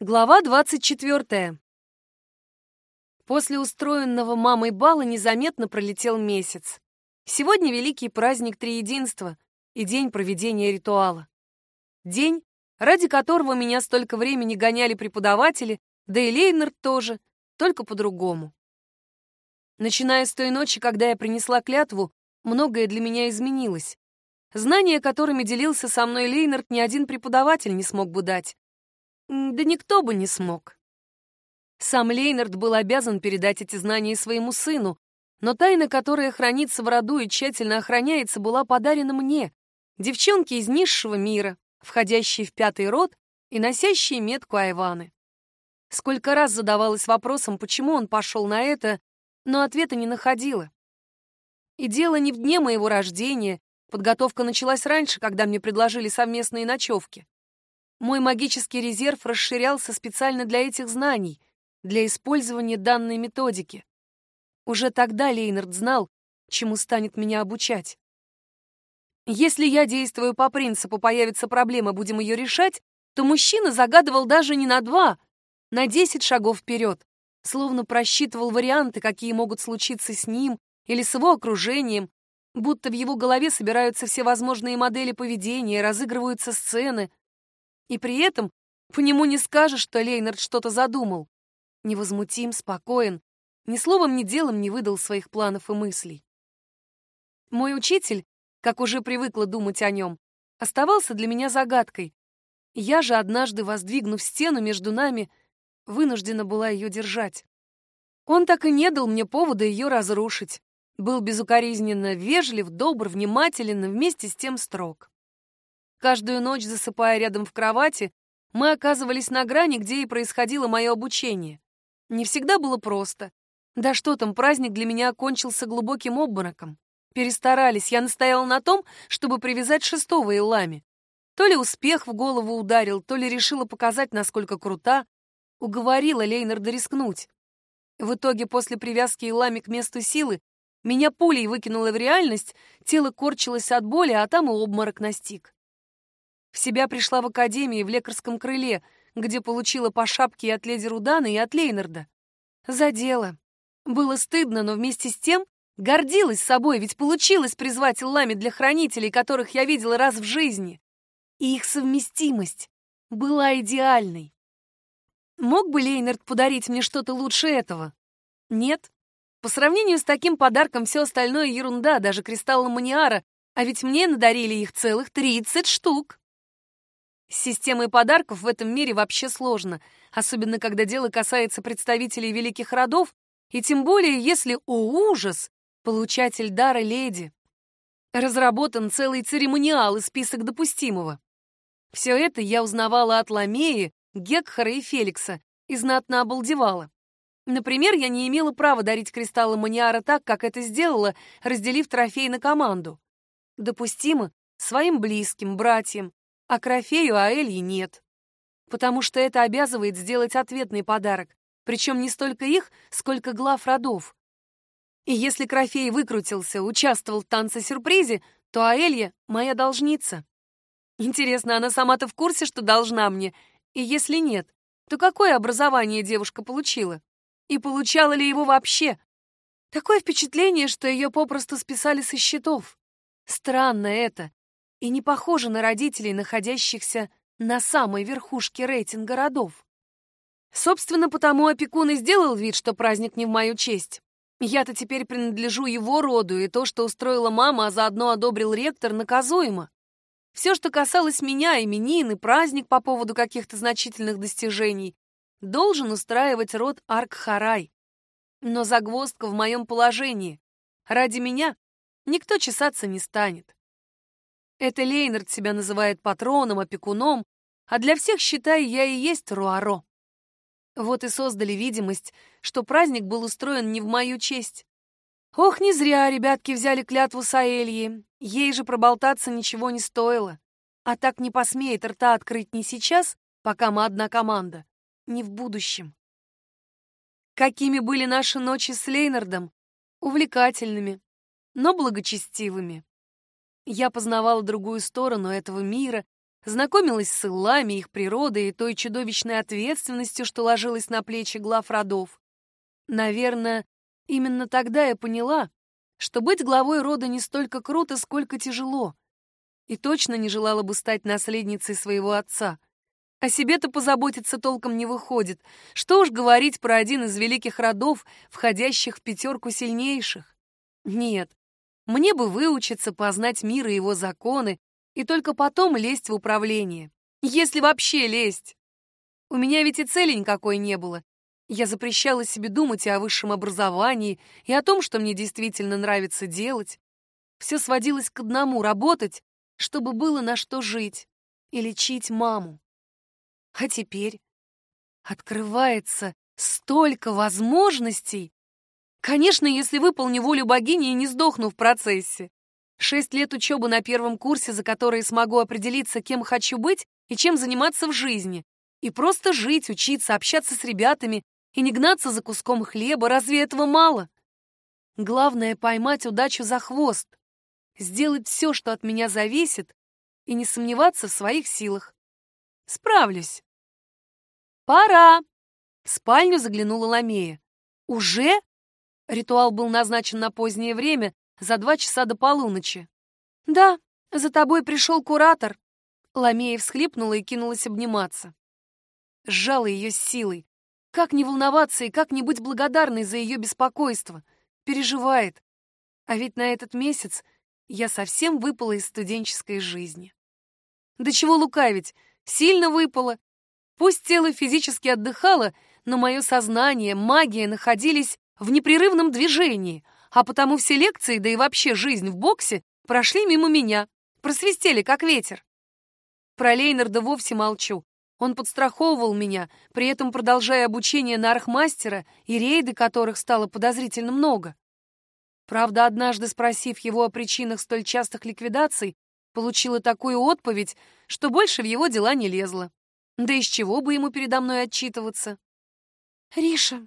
Глава 24. После устроенного мамой бала незаметно пролетел месяц. Сегодня великий праздник Триединства и день проведения ритуала. День, ради которого меня столько времени гоняли преподаватели, да и Лейнард тоже, только по-другому. Начиная с той ночи, когда я принесла клятву, многое для меня изменилось. Знания, которыми делился со мной Лейнард, ни один преподаватель не смог бы дать. Да никто бы не смог. Сам Лейнард был обязан передать эти знания своему сыну, но тайна, которая хранится в роду и тщательно охраняется, была подарена мне, девчонке из низшего мира, входящей в пятый род и носящей метку Айваны. Сколько раз задавалась вопросом, почему он пошел на это, но ответа не находила. И дело не в дне моего рождения, подготовка началась раньше, когда мне предложили совместные ночевки. Мой магический резерв расширялся специально для этих знаний, для использования данной методики. Уже тогда Лейнард знал, чему станет меня обучать. Если я действую по принципу «появится проблема, будем ее решать», то мужчина загадывал даже не на два, на десять шагов вперед, словно просчитывал варианты, какие могут случиться с ним или с его окружением, будто в его голове собираются все возможные модели поведения, разыгрываются сцены, и при этом по нему не скажешь, что Лейнард что-то задумал. Невозмутим, спокоен, ни словом, ни делом не выдал своих планов и мыслей. Мой учитель, как уже привыкла думать о нем, оставался для меня загадкой. Я же, однажды воздвигнув стену между нами, вынуждена была ее держать. Он так и не дал мне повода ее разрушить. Был безукоризненно вежлив, добр, внимателен вместе с тем строг. Каждую ночь, засыпая рядом в кровати, мы оказывались на грани, где и происходило мое обучение. Не всегда было просто. Да что там, праздник для меня окончился глубоким обмороком. Перестарались, я настояла на том, чтобы привязать шестого Илами. То ли успех в голову ударил, то ли решила показать, насколько крута. Уговорила Лейнарда рискнуть. В итоге, после привязки Илами к месту силы, меня пулей выкинуло в реальность, тело корчилось от боли, а там и обморок настиг. Себя пришла в академии в лекарском крыле, где получила по шапке и от леди Рудана, и от Лейнарда. За дело. Было стыдно, но вместе с тем гордилась собой, ведь получилось призвать Лами для хранителей, которых я видела раз в жизни. И их совместимость была идеальной. Мог бы Лейнард подарить мне что-то лучше этого? Нет. По сравнению с таким подарком все остальное ерунда, даже кристаллы маниара, а ведь мне надарили их целых 30 штук. С системой подарков в этом мире вообще сложно, особенно когда дело касается представителей великих родов, и тем более, если, о ужас, получатель дара леди. Разработан целый церемониал и список допустимого. Все это я узнавала от Ламеи, Гекхара и Феликса и знатно обалдевала. Например, я не имела права дарить кристаллы Маниара так, как это сделала, разделив трофей на команду. Допустимо своим близким, братьям, а Крофею Аэльи нет. Потому что это обязывает сделать ответный подарок, причем не столько их, сколько глав родов. И если Крофей выкрутился, участвовал в танце-сюрпризе, то Аэлья — моя должница. Интересно, она сама-то в курсе, что должна мне? И если нет, то какое образование девушка получила? И получала ли его вообще? Такое впечатление, что ее попросту списали со счетов. Странно это и не похожа на родителей, находящихся на самой верхушке рейтинга родов. Собственно, потому опекун и сделал вид, что праздник не в мою честь. Я-то теперь принадлежу его роду, и то, что устроила мама, а заодно одобрил ректор, наказуемо. Все, что касалось меня, именин и праздник по поводу каких-то значительных достижений, должен устраивать род Аркхарай. Но загвоздка в моем положении. Ради меня никто чесаться не станет. Это Лейнард себя называет патроном, опекуном, а для всех, считай, я и есть Руаро. Вот и создали видимость, что праздник был устроен не в мою честь. Ох, не зря ребятки взяли клятву Саэльи. Ей же проболтаться ничего не стоило. А так не посмеет рта открыть ни сейчас, пока мы одна команда, ни в будущем. Какими были наши ночи с Лейнардом? Увлекательными, но благочестивыми. Я познавала другую сторону этого мира знакомилась с Иллами, их природой и той чудовищной ответственностью, что ложилась на плечи глав родов. Наверное, именно тогда я поняла, что быть главой рода не столько круто, сколько тяжело. И точно не желала бы стать наследницей своего отца. О себе-то позаботиться толком не выходит. Что уж говорить про один из великих родов, входящих в пятерку сильнейших. Нет, мне бы выучиться, познать мир и его законы, и только потом лезть в управление. Если вообще лезть. У меня ведь и цели никакой не было. Я запрещала себе думать и о высшем образовании, и о том, что мне действительно нравится делать. Все сводилось к одному — работать, чтобы было на что жить и лечить маму. А теперь открывается столько возможностей. Конечно, если выполню волю богини и не сдохну в процессе. Шесть лет учебы на первом курсе, за которые смогу определиться, кем хочу быть и чем заниматься в жизни. И просто жить, учиться, общаться с ребятами и не гнаться за куском хлеба. Разве этого мало? Главное — поймать удачу за хвост, сделать все, что от меня зависит, и не сомневаться в своих силах. Справлюсь. Пора. В спальню заглянула Ламея. Уже? Ритуал был назначен на позднее время, за два часа до полуночи. Да, за тобой пришел куратор. Ламея всхлипнула и кинулась обниматься. Сжала ее с силой. Как не волноваться и как не быть благодарной за ее беспокойство? Переживает. А ведь на этот месяц я совсем выпала из студенческой жизни. Да чего лукавить, Сильно выпало. Пусть тело физически отдыхало, но мое сознание, магия находились в непрерывном движении, а потому все лекции, да и вообще жизнь в боксе, прошли мимо меня, просвистели, как ветер. Про Лейнарда вовсе молчу. Он подстраховывал меня, при этом продолжая обучение на архмастера и рейды которых стало подозрительно много. Правда, однажды спросив его о причинах столь частых ликвидаций, получила такую отповедь, что больше в его дела не лезла. Да из чего бы ему передо мной отчитываться? «Риша,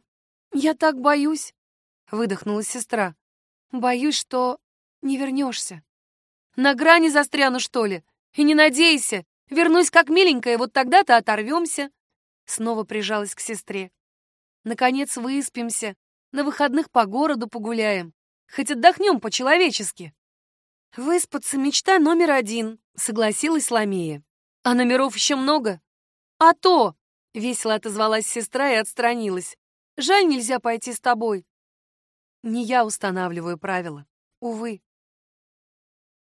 я так боюсь», — выдохнула сестра. «Боюсь, что не вернешься. На грани застряну, что ли? И не надейся, вернусь как миленькая, вот тогда-то оторвемся». Снова прижалась к сестре. «Наконец выспимся, на выходных по городу погуляем, хоть отдохнем по-человечески». «Выспаться — мечта номер один», — согласилась Ламея. «А номеров еще много?» «А то!» — весело отозвалась сестра и отстранилась. «Жаль, нельзя пойти с тобой». Не я устанавливаю правила. Увы.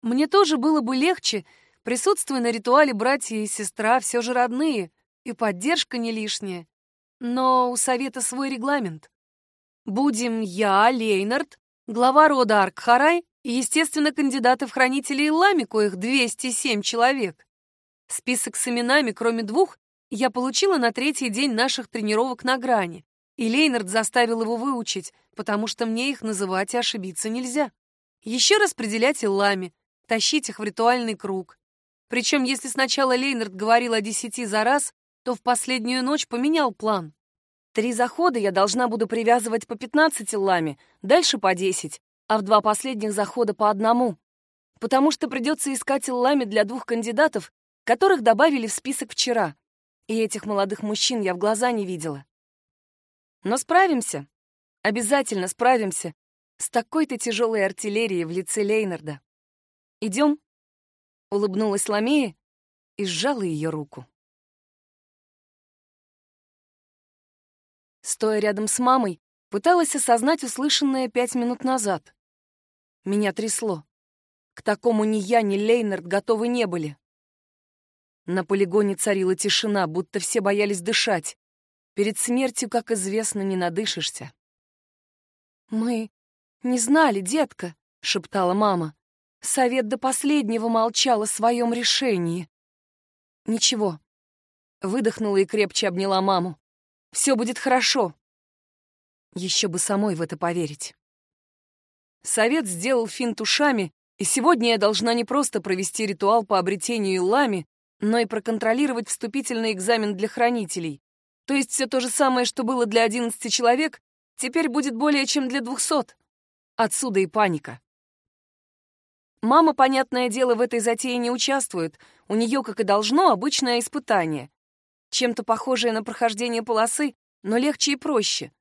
Мне тоже было бы легче, присутствуя на ритуале братья и сестра, все же родные, и поддержка не лишняя. Но у совета свой регламент. Будем я, Лейнард, глава рода Аркхарай, и, естественно, кандидаты в хранители Лами, коих 207 человек. Список с именами, кроме двух, я получила на третий день наших тренировок на грани, и Лейнард заставил его выучить, потому что мне их называть и ошибиться нельзя. Еще распределять Иллами, тащить их в ритуальный круг. Причем, если сначала Лейнард говорил о десяти за раз, то в последнюю ночь поменял план. Три захода я должна буду привязывать по 15 лами, дальше по 10, а в два последних захода по одному, потому что придется искать лами для двух кандидатов, которых добавили в список вчера, и этих молодых мужчин я в глаза не видела. Но справимся, обязательно справимся с такой-то тяжелой артиллерией в лице Лейнарда. Идем? Улыбнулась Ламея и сжала ее руку. Стоя рядом с мамой, пыталась осознать услышанное пять минут назад. Меня трясло. К такому ни я, ни Лейнард готовы не были. На полигоне царила тишина, будто все боялись дышать. Перед смертью, как известно, не надышишься. «Мы не знали, детка», — шептала мама. Совет до последнего молчал о своем решении. «Ничего». Выдохнула и крепче обняла маму. «Все будет хорошо». Еще бы самой в это поверить. Совет сделал финт ушами, и сегодня я должна не просто провести ритуал по обретению Лами, но и проконтролировать вступительный экзамен для хранителей. То есть все то же самое, что было для 11 человек, теперь будет более чем для 200. Отсюда и паника. Мама, понятное дело, в этой затее не участвует. У нее, как и должно, обычное испытание. Чем-то похожее на прохождение полосы, но легче и проще.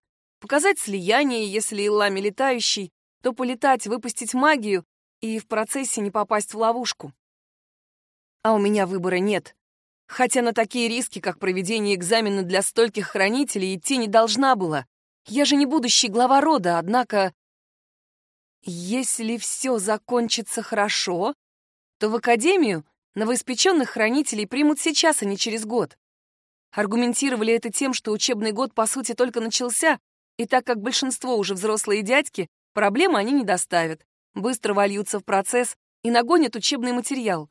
Показать слияние, если Иллами летающий, то полетать, выпустить магию и в процессе не попасть в ловушку. А у меня выбора нет. Хотя на такие риски, как проведение экзамена для стольких хранителей, идти не должна была. Я же не будущий глава рода, однако... Если все закончится хорошо, то в Академию новоиспеченных хранителей примут сейчас, а не через год. Аргументировали это тем, что учебный год, по сути, только начался, и так как большинство уже взрослые дядьки, проблемы они не доставят, быстро вольются в процесс и нагонят учебный материал.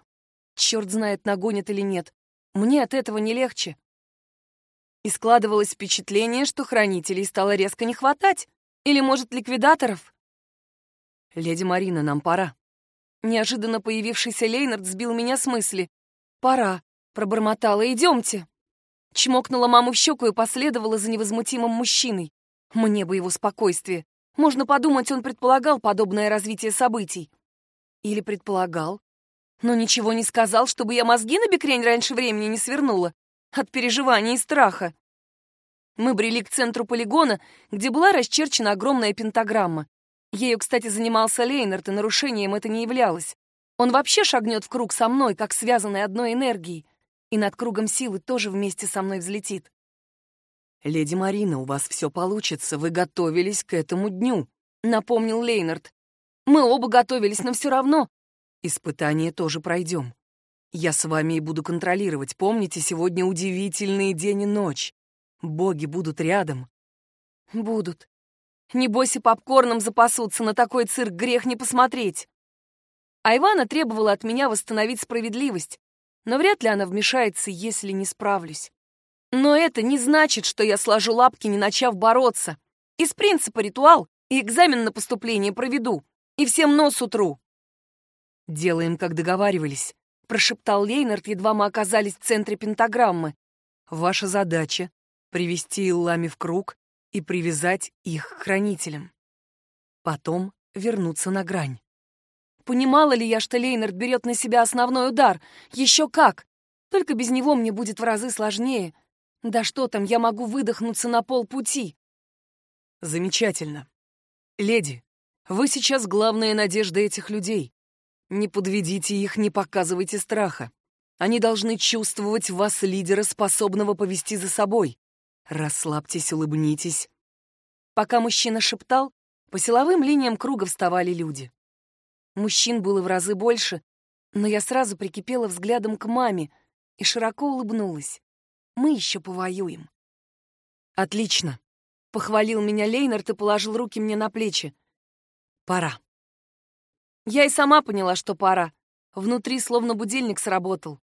Черт знает, нагонят или нет. Мне от этого не легче. И складывалось впечатление, что хранителей стало резко не хватать. Или, может, ликвидаторов? «Леди Марина, нам пора». Неожиданно появившийся Лейнард сбил меня с мысли. «Пора», — пробормотала, — «идемте». Чмокнула маму в щеку и последовала за невозмутимым мужчиной. Мне бы его спокойствие. Можно подумать, он предполагал подобное развитие событий. Или предполагал, но ничего не сказал, чтобы я мозги на бекрень раньше времени не свернула. От переживаний и страха. Мы брели к центру полигона, где была расчерчена огромная пентаграмма. Ею, кстати, занимался Лейнард, и нарушением это не являлось. Он вообще шагнет в круг со мной, как связанный одной энергией, и над кругом силы тоже вместе со мной взлетит. «Леди Марина, у вас все получится, вы готовились к этому дню», — напомнил Лейнард. «Мы оба готовились, но все равно. Испытание тоже пройдем. Я с вами и буду контролировать. Помните, сегодня удивительный день и ночь. Боги будут рядом». «Будут. Небось и попкорном запасутся, на такой цирк грех не посмотреть». А Ивана требовала от меня восстановить справедливость, но вряд ли она вмешается, если не справлюсь. Но это не значит, что я сложу лапки, не начав бороться. Из принципа ритуал и экзамен на поступление проведу, и всем нос утру. «Делаем, как договаривались», — прошептал Лейнард, едва мы оказались в центре пентаграммы. «Ваша задача — привести Иллами в круг и привязать их к хранителям. Потом вернуться на грань». Понимала ли я, что Лейнард берет на себя основной удар? Еще как! Только без него мне будет в разы сложнее — да что там, я могу выдохнуться на полпути. Замечательно. Леди, вы сейчас главная надежда этих людей. Не подведите их, не показывайте страха. Они должны чувствовать вас лидера, способного повести за собой. Расслабьтесь, улыбнитесь. Пока мужчина шептал, по силовым линиям круга вставали люди. Мужчин было в разы больше, но я сразу прикипела взглядом к маме и широко улыбнулась. Мы еще повоюем. Отлично. Похвалил меня Лейнард и положил руки мне на плечи. Пора. Я и сама поняла, что пора. Внутри словно будильник сработал.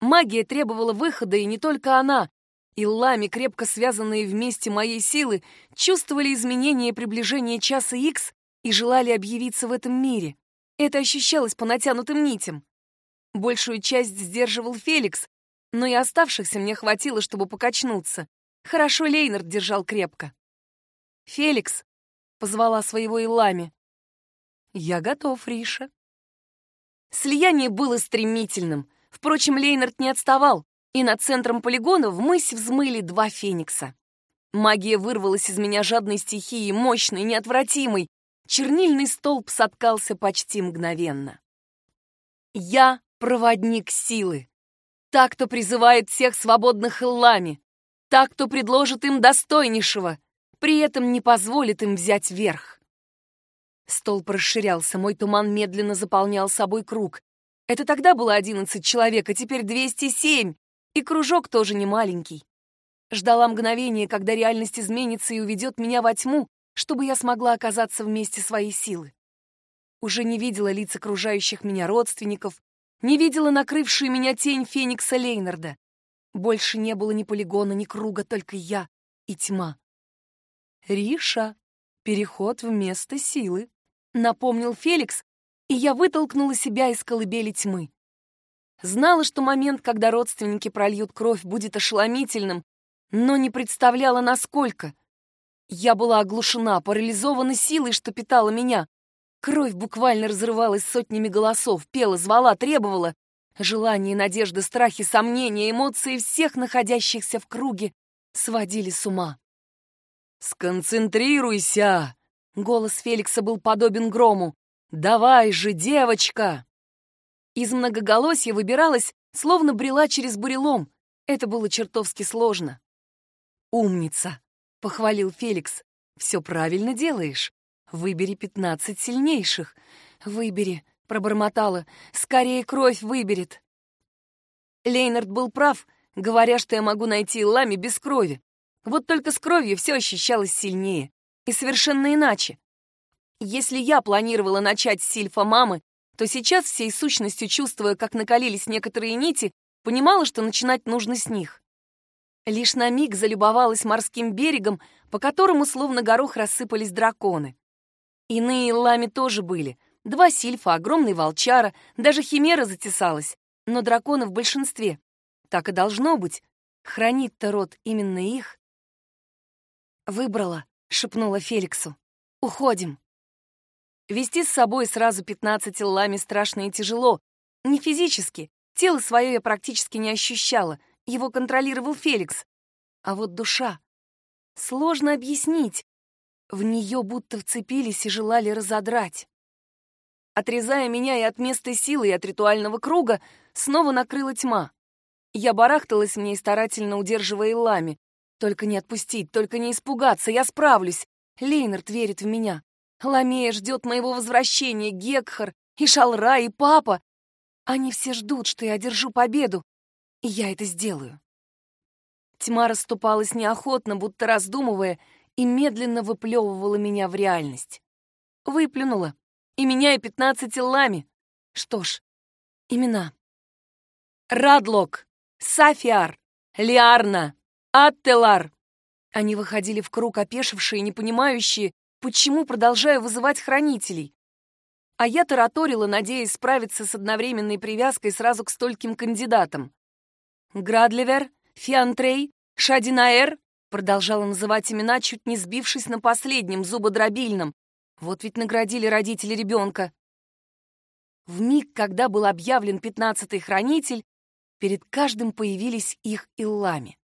Магия требовала выхода, и не только она. И лами, крепко связанные вместе моей силы, чувствовали изменения и приближение часа Икс и желали объявиться в этом мире. Это ощущалось по натянутым нитям. Большую часть сдерживал Феликс, но и оставшихся мне хватило, чтобы покачнуться. Хорошо Лейнард держал крепко. «Феликс», — позвала своего Илами. «Я готов, Риша». Слияние было стремительным. Впрочем, Лейнард не отставал, и над центром полигона вмысь взмыли два феникса. Магия вырвалась из меня жадной стихии, мощной, неотвратимой. Чернильный столб соткался почти мгновенно. Я проводник силы. Так, кто призывает всех свободных Иллами. Так, кто предложит им достойнейшего, при этом не позволит им взять верх. Столб расширялся, мой туман медленно заполнял собой круг. Это тогда было одиннадцать человек, а теперь двести семь, и кружок тоже не маленький. Ждала мгновения, когда реальность изменится и уведет меня во тьму, чтобы я смогла оказаться вместе своей силы. Уже не видела лиц окружающих меня родственников, не видела накрывшую меня тень Феникса Лейнарда. Больше не было ни полигона, ни круга, только я и тьма. «Риша, переход в место силы», — напомнил Феликс, и я вытолкнула себя из колыбели тьмы. Знала, что момент, когда родственники прольют кровь, будет ошеломительным, но не представляла, насколько. Я была оглушена, парализована силой, что питала меня. Кровь буквально разрывалась сотнями голосов, пела, звала, требовала. Желания, надежды, страхи, сомнения, эмоции всех находящихся в круге сводили с ума. «Сконцентрируйся!» Голос Феликса был подобен грому. «Давай же, девочка!» Из многоголосья выбиралась, словно брела через бурелом. Это было чертовски сложно. «Умница!» — похвалил Феликс. «Все правильно делаешь. Выбери пятнадцать сильнейших. Выбери!» — пробормотала. «Скорее кровь выберет!» Лейнард был прав, говоря, что я могу найти Лами без крови. Вот только с кровью все ощущалось сильнее. И совершенно иначе. Если я планировала начать с сильфа мамы, то сейчас, всей сущностью чувствуя, как накалились некоторые нити, понимала, что начинать нужно с них. Лишь на миг залюбовалась морским берегом, по которому словно горох рассыпались драконы. Иные лами тоже были. Два сильфа, огромный волчара, даже химера затесалась, но драконы в большинстве. Так и должно быть. Хранит-то род именно их. «Выбрала», — шепнула Феликсу. «Уходим». Вести с собой сразу 15 лами страшно и тяжело. Не физически. Тело свое я практически не ощущала. Его контролировал Феликс. А вот душа. Сложно объяснить. В нее будто вцепились и желали разодрать. Отрезая меня и от места силы, и от ритуального круга, снова накрыла тьма. Я барахталась в ней, старательно удерживая лами. Только не отпустить, только не испугаться, я справлюсь. Лейнард верит в меня. Ламея ждет моего возвращения, Гекхар, и Шалра, и папа. Они все ждут, что я одержу победу, и я это сделаю. Тьма расступалась неохотно, будто раздумывая, и медленно выплевывала меня в реальность. Выплюнула. И меня, и пятнадцати лами. Что ж, имена. Радлок, Сафиар, Лиарна, Аттелар!» Они выходили в круг, опешившие, не понимающие, почему продолжаю вызывать хранителей. А я тараторила, надеясь справиться с одновременной привязкой сразу к стольким кандидатам. Градливер, Фиантрей, Шадинаэр продолжала называть имена, чуть не сбившись на последнем, зубодробильном. Вот ведь наградили родители ребенка. В миг, когда был объявлен пятнадцатый хранитель, перед каждым появились их иллами.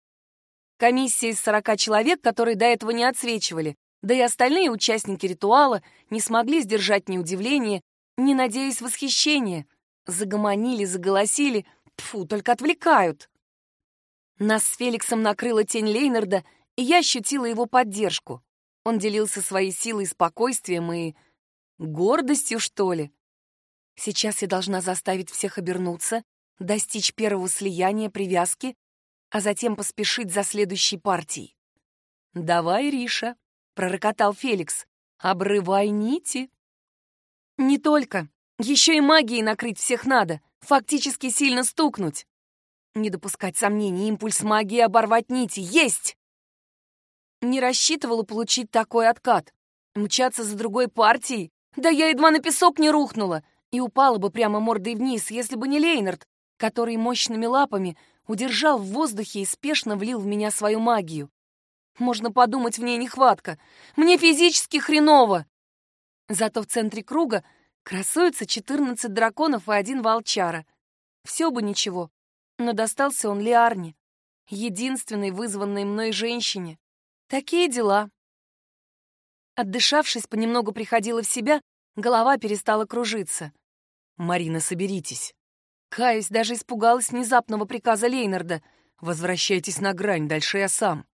Комиссия из 40 человек, которые до этого не отсвечивали, да и остальные участники ритуала не смогли сдержать ни удивления, ни, надеясь, восхищения. Загомонили, заголосили, тфу, только отвлекают. Нас с Феликсом накрыла тень Лейнарда, и я ощутила его поддержку. Он делился своей силой, спокойствием и... гордостью, что ли. Сейчас я должна заставить всех обернуться, достичь первого слияния, привязки, а затем поспешить за следующей партией. «Давай, Риша», — пророкотал Феликс, — «обрывай нити». «Не только. Еще и магией накрыть всех надо, фактически сильно стукнуть. Не допускать сомнений, импульс магии оборвать нити. Есть!» Не рассчитывала получить такой откат. Мчаться за другой партией? Да я едва на песок не рухнула и упала бы прямо мордой вниз, если бы не Лейнард, который мощными лапами удержал в воздухе и спешно влил в меня свою магию. Можно подумать, в ней нехватка. Мне физически хреново. Зато в центре круга красуются 14 драконов и один волчара. Все бы ничего, но достался он Лиарне, единственной вызванной мной женщине. Такие дела. Отдышавшись, понемногу приходила в себя, голова перестала кружиться. «Марина, соберитесь. Каюсь, даже испугалась внезапного приказа Лейнарда. «Возвращайтесь на грань, дальше я сам».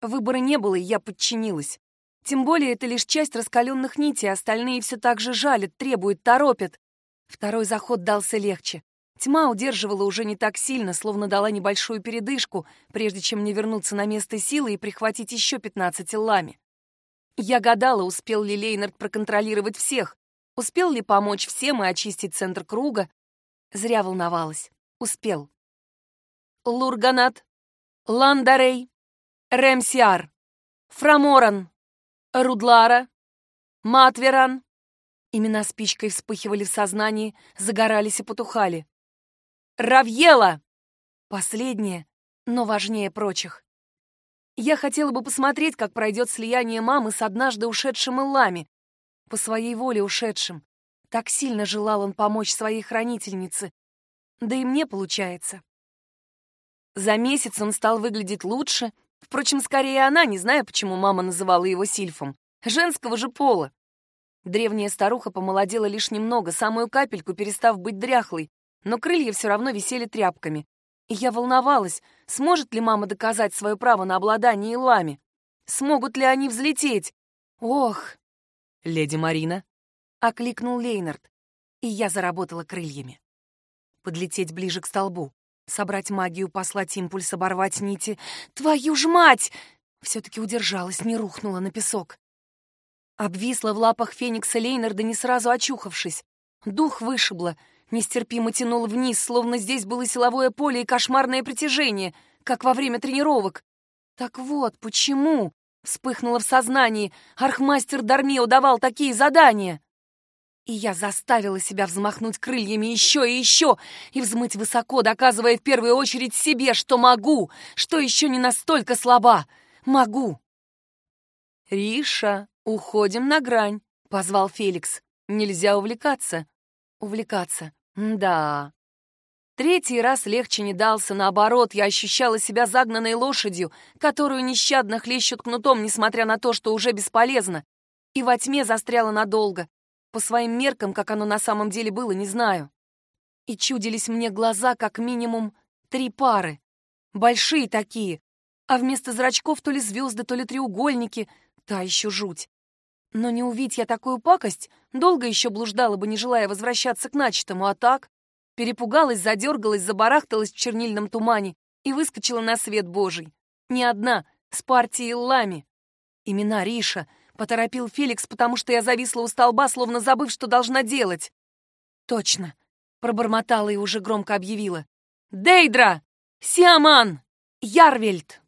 Выбора не было, и я подчинилась. Тем более это лишь часть раскаленных нитей, остальные все так же жалят, требуют, торопят. Второй заход дался легче. Тьма удерживала уже не так сильно, словно дала небольшую передышку, прежде чем мне вернуться на место силы и прихватить еще пятнадцать лами. Я гадала, успел ли Лейнард проконтролировать всех, успел ли помочь всем и очистить центр круга, Зря волновалась. Успел. Лурганат, Ландарей, Ремсиар, Фраморан, Рудлара, Матверан. Имена спичкой вспыхивали в сознании, загорались и потухали. Равьела! Последнее, но важнее прочих. Я хотела бы посмотреть, как пройдет слияние мамы с однажды ушедшим Эллами. по своей воле ушедшим. Так сильно желал он помочь своей хранительнице. Да и мне получается. За месяц он стал выглядеть лучше. Впрочем, скорее она, не зная, почему мама называла его сильфом. Женского же пола. Древняя старуха помолодела лишь немного, самую капельку перестав быть дряхлой, но крылья все равно висели тряпками. И я волновалась, сможет ли мама доказать свое право на обладание илами. Смогут ли они взлететь? Ох! Леди Марина, — окликнул Лейнард, и я заработала крыльями. Подлететь ближе к столбу, собрать магию, послать импульс, оборвать нити. Твою ж мать! Все-таки удержалась, не рухнула на песок. Обвисла в лапах Феникса Лейнарда, не сразу очухавшись. Дух вышибло, нестерпимо тянул вниз, словно здесь было силовое поле и кошмарное притяжение, как во время тренировок. Так вот, почему? Вспыхнуло в сознании. Архмастер Дармио давал такие задания. И я заставила себя взмахнуть крыльями еще и еще и взмыть высоко, доказывая в первую очередь себе, что могу, что еще не настолько слаба. Могу. «Риша, уходим на грань», — позвал Феликс. «Нельзя увлекаться». «Увлекаться. Да». Третий раз легче не дался, наоборот, я ощущала себя загнанной лошадью, которую нещадно хлещут кнутом, несмотря на то, что уже бесполезно. И во тьме застряла надолго. По своим меркам, как оно на самом деле было, не знаю. И чудились мне глаза как минимум три пары. Большие такие. А вместо зрачков то ли звезды, то ли треугольники. Та еще жуть. Но не увидеть я такую пакость, долго еще блуждала бы, не желая возвращаться к начатому, а так... Перепугалась, задергалась, забарахталась в чернильном тумане и выскочила на свет Божий. Не одна, с партией лами. Имена Риша, Поторопил Феликс, потому что я зависла у столба, словно забыв, что должна делать. «Точно!» — пробормотала и уже громко объявила. «Дейдра! Сиаман! Ярвельд!»